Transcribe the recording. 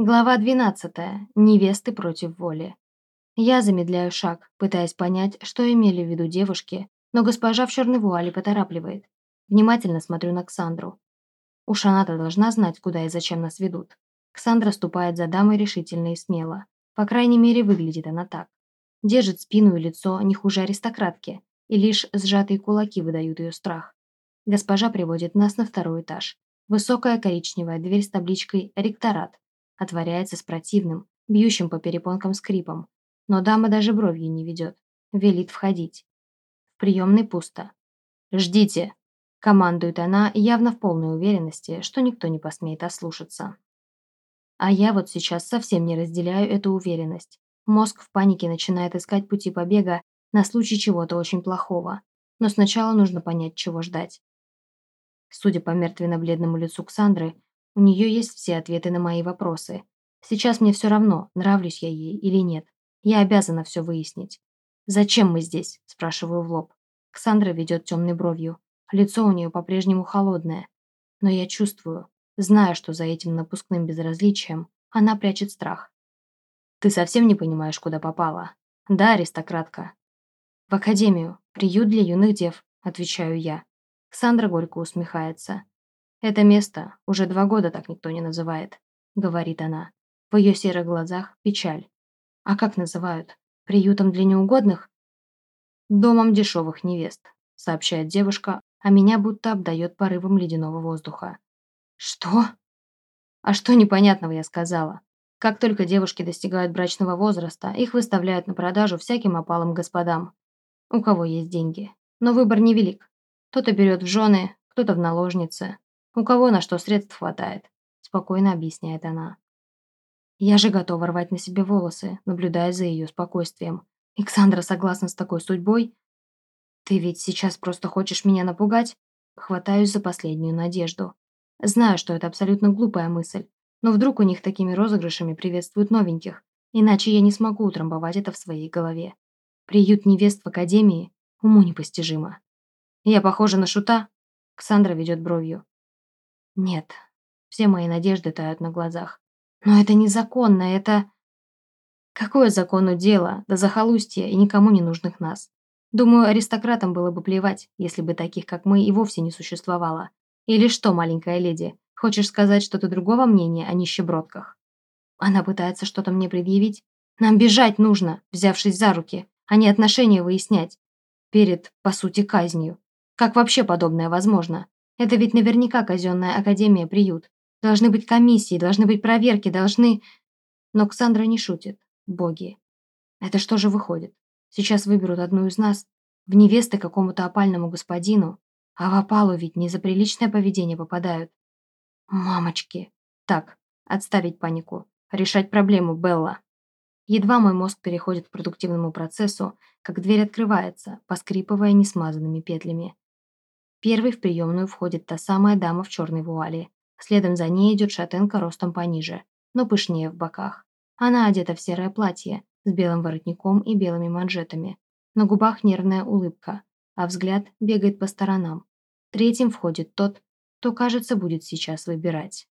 Глава 12. Невесты против воли. Я замедляю шаг, пытаясь понять, что имели в виду девушки, но госпожа в черной вуале поторапливает. Внимательно смотрю на Ксандру. Уж она-то должна знать, куда и зачем нас ведут. Ксандра ступает за дамой решительно и смело. По крайней мере, выглядит она так. Держит спину и лицо не хуже аристократки, и лишь сжатые кулаки выдают ее страх. Госпожа приводит нас на второй этаж. Высокая коричневая дверь с табличкой «Ректорат», отворяется с противным, бьющим по перепонкам скрипом. Но дама даже бровью не ведет. Велит входить. В приемной пусто. «Ждите!» – командует она, явно в полной уверенности, что никто не посмеет ослушаться. А я вот сейчас совсем не разделяю эту уверенность. Мозг в панике начинает искать пути побега на случай чего-то очень плохого. Но сначала нужно понять, чего ждать. Судя по мертвенно-бледному лицу Ксандры, у нее есть все ответы на мои вопросы. Сейчас мне все равно, нравлюсь я ей или нет. Я обязана все выяснить. «Зачем мы здесь?» – спрашиваю в лоб. Ксандра ведет темной бровью. Лицо у нее по-прежнему холодное. Но я чувствую, зная, что за этим напускным безразличием она прячет страх. «Ты совсем не понимаешь, куда попала?» «Да, аристократка». «В академию. Приют для юных дев», – отвечаю я. Ксандра горько усмехается. «Это место уже два года так никто не называет», — говорит она. В ее серых глазах печаль. «А как называют? Приютом для неугодных?» «Домом дешевых невест», — сообщает девушка, а меня будто обдает порывом ледяного воздуха. «Что?» «А что непонятного я сказала?» Как только девушки достигают брачного возраста, их выставляют на продажу всяким опалым господам. У кого есть деньги. Но выбор невелик. Кто-то берет в жены, кто-то в наложницы. У кого на что средств хватает, спокойно объясняет она. Я же готова рвать на себе волосы, наблюдая за ее спокойствием. Александра согласна с такой судьбой? Ты ведь сейчас просто хочешь меня напугать? Хватаюсь за последнюю надежду. Знаю, что это абсолютно глупая мысль, но вдруг у них такими розыгрышами приветствуют новеньких, иначе я не смогу утрамбовать это в своей голове. Приют невест в академии уму непостижимо. Я похожа на шута? Ксандра ведет бровью. Нет, все мои надежды тают на глазах. Но это незаконно, это... Какое закону дело, до захолустья и никому не нужных нас? Думаю, аристократам было бы плевать, если бы таких, как мы, и вовсе не существовало. Или что, маленькая леди, хочешь сказать что-то другого мнения о нищебродках? Она пытается что-то мне предъявить? Нам бежать нужно, взявшись за руки, а не отношения выяснять. Перед, по сути, казнью. Как вообще подобное возможно? Это ведь наверняка казенная академия-приют. Должны быть комиссии, должны быть проверки, должны... Но Ксандра не шутит. Боги. Это что же выходит? Сейчас выберут одну из нас в невесты какому-то опальному господину, а в опалу ведь не за приличное поведение попадают. Мамочки. Так, отставить панику. Решать проблему, Белла. Едва мой мозг переходит к продуктивному процессу, как дверь открывается, поскрипывая несмазанными петлями. Первой в приемную входит та самая дама в черной вуале. Следом за ней идет шатенка ростом пониже, но пышнее в боках. Она одета в серое платье с белым воротником и белыми манжетами. На губах нервная улыбка, а взгляд бегает по сторонам. Третьим входит тот, кто, кажется, будет сейчас выбирать.